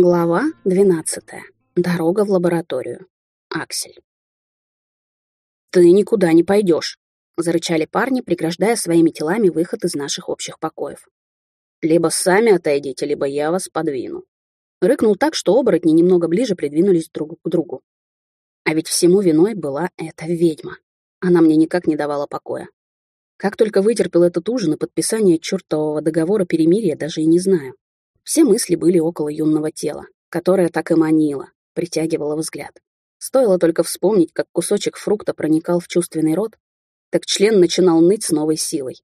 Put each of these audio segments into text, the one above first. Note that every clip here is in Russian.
Глава 12. Дорога в лабораторию. Аксель. «Ты никуда не пойдешь», — зарычали парни, преграждая своими телами выход из наших общих покоев. «Либо сами отойдите, либо я вас подвину». Рыкнул так, что оборотни немного ближе придвинулись друг к другу. А ведь всему виной была эта ведьма. Она мне никак не давала покоя. Как только вытерпел этот ужин и подписание чертового договора перемирия, даже и не знаю. Все мысли были около юного тела, которое так и манило, притягивало взгляд. Стоило только вспомнить, как кусочек фрукта проникал в чувственный рот, так член начинал ныть с новой силой.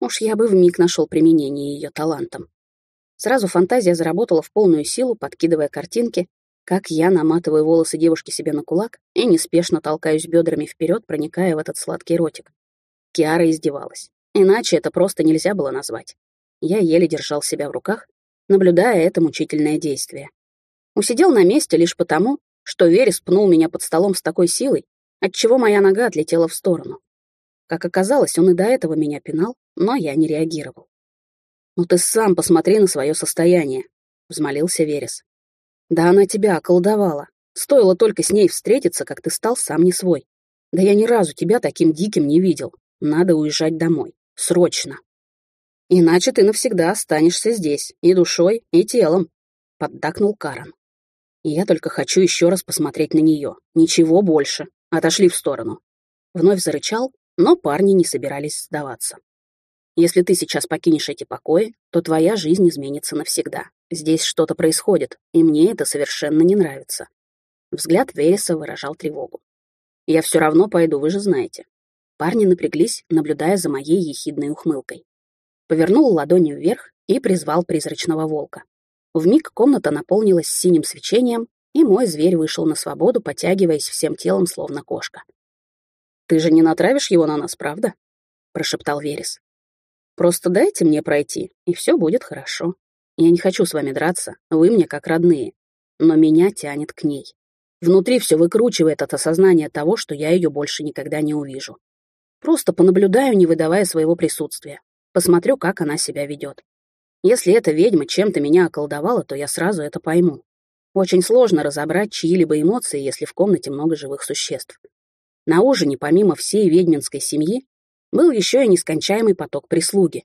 Уж я бы вмиг нашел применение ее талантам. Сразу фантазия заработала в полную силу, подкидывая картинки, как я наматываю волосы девушки себе на кулак и неспешно толкаюсь бедрами вперед, проникая в этот сладкий ротик. Киара издевалась. Иначе это просто нельзя было назвать. Я еле держал себя в руках, наблюдая это мучительное действие. Усидел на месте лишь потому, что Верес пнул меня под столом с такой силой, отчего моя нога отлетела в сторону. Как оказалось, он и до этого меня пинал, но я не реагировал. «Ну ты сам посмотри на свое состояние», — взмолился Верес. «Да она тебя околдовала. Стоило только с ней встретиться, как ты стал сам не свой. Да я ни разу тебя таким диким не видел. Надо уезжать домой. Срочно!» Иначе ты навсегда останешься здесь, и душой, и телом», — поддакнул Карен. Я только хочу еще раз посмотреть на нее. Ничего больше. Отошли в сторону. Вновь зарычал, но парни не собирались сдаваться. Если ты сейчас покинешь эти покои, то твоя жизнь изменится навсегда. Здесь что-то происходит, и мне это совершенно не нравится. Взгляд Вереса выражал тревогу. Я все равно пойду, вы же знаете. Парни напряглись, наблюдая за моей ехидной ухмылкой повернул ладонью вверх и призвал призрачного волка. Вмиг комната наполнилась синим свечением, и мой зверь вышел на свободу, потягиваясь всем телом, словно кошка. «Ты же не натравишь его на нас, правда?» — прошептал Верес. «Просто дайте мне пройти, и все будет хорошо. Я не хочу с вами драться, вы мне как родные, но меня тянет к ней. Внутри все выкручивает от осознания того, что я ее больше никогда не увижу. Просто понаблюдаю, не выдавая своего присутствия. Посмотрю, как она себя ведет. Если эта ведьма чем-то меня околдовала, то я сразу это пойму. Очень сложно разобрать чьи-либо эмоции, если в комнате много живых существ. На ужине, помимо всей ведьминской семьи, был еще и нескончаемый поток прислуги.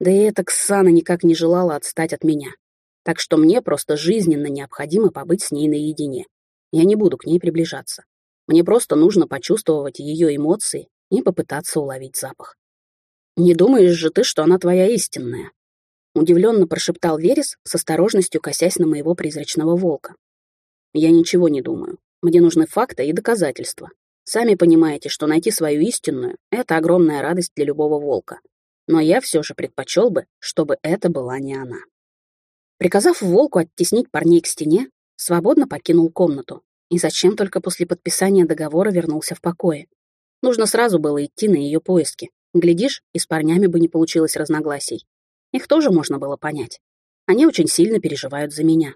Да и эта Ксана никак не желала отстать от меня. Так что мне просто жизненно необходимо побыть с ней наедине. Я не буду к ней приближаться. Мне просто нужно почувствовать ее эмоции и попытаться уловить запах. «Не думаешь же ты, что она твоя истинная?» Удивленно прошептал Верес с осторожностью, косясь на моего призрачного волка. «Я ничего не думаю. Мне нужны факты и доказательства. Сами понимаете, что найти свою истинную — это огромная радость для любого волка. Но я все же предпочел бы, чтобы это была не она». Приказав волку оттеснить парней к стене, свободно покинул комнату. И зачем только после подписания договора вернулся в покое? Нужно сразу было идти на ее поиски, Глядишь, и с парнями бы не получилось разногласий. Их тоже можно было понять. Они очень сильно переживают за меня.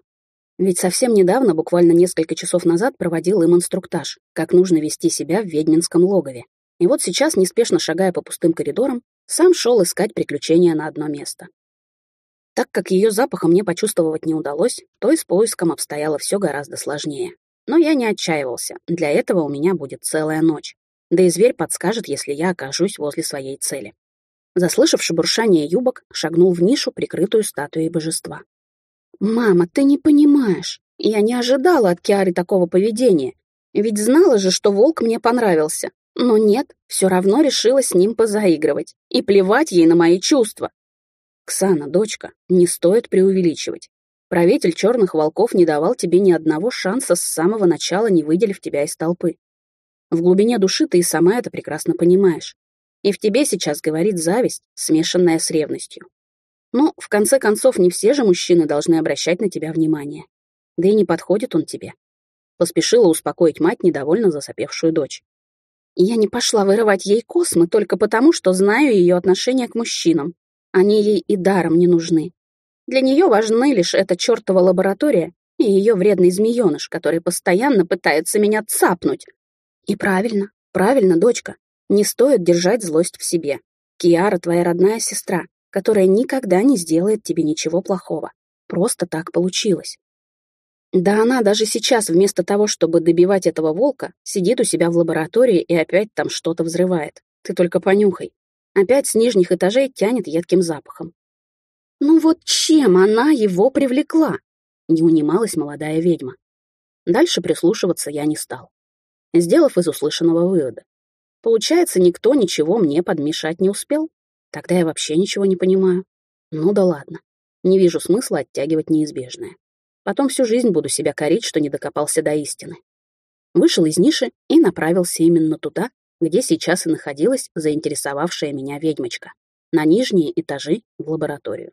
Ведь совсем недавно, буквально несколько часов назад, проводил им инструктаж, как нужно вести себя в ведьминском логове. И вот сейчас, неспешно шагая по пустым коридорам, сам шел искать приключения на одно место. Так как ее запаха мне почувствовать не удалось, то и с поиском обстояло все гораздо сложнее. Но я не отчаивался, для этого у меня будет целая ночь да и зверь подскажет, если я окажусь возле своей цели. Заслышав шебуршание юбок, шагнул в нишу, прикрытую статуей божества. «Мама, ты не понимаешь. Я не ожидала от Киары такого поведения. Ведь знала же, что волк мне понравился. Но нет, все равно решила с ним позаигрывать. И плевать ей на мои чувства. Ксана, дочка, не стоит преувеличивать. Правитель черных волков не давал тебе ни одного шанса с самого начала, не выделив тебя из толпы. В глубине души ты и сама это прекрасно понимаешь. И в тебе сейчас говорит зависть, смешанная с ревностью. Но, в конце концов, не все же мужчины должны обращать на тебя внимание. Да и не подходит он тебе. Поспешила успокоить мать, недовольно засопевшую дочь. Я не пошла вырывать ей космы только потому, что знаю ее отношение к мужчинам. Они ей и даром не нужны. Для нее важны лишь эта чертова лаборатория и ее вредный змееныш, который постоянно пытается меня цапнуть, и правильно, правильно, дочка. Не стоит держать злость в себе. Киара твоя родная сестра, которая никогда не сделает тебе ничего плохого. Просто так получилось. Да она даже сейчас, вместо того, чтобы добивать этого волка, сидит у себя в лаборатории и опять там что-то взрывает. Ты только понюхай. Опять с нижних этажей тянет едким запахом. Ну вот чем она его привлекла? Не унималась молодая ведьма. Дальше прислушиваться я не стал, сделав из услышанного вывода. Получается, никто ничего мне подмешать не успел? Тогда я вообще ничего не понимаю. Ну да ладно. Не вижу смысла оттягивать неизбежное. Потом всю жизнь буду себя корить, что не докопался до истины. Вышел из ниши и направился именно туда, где сейчас и находилась заинтересовавшая меня ведьмочка, на нижние этажи в лабораторию.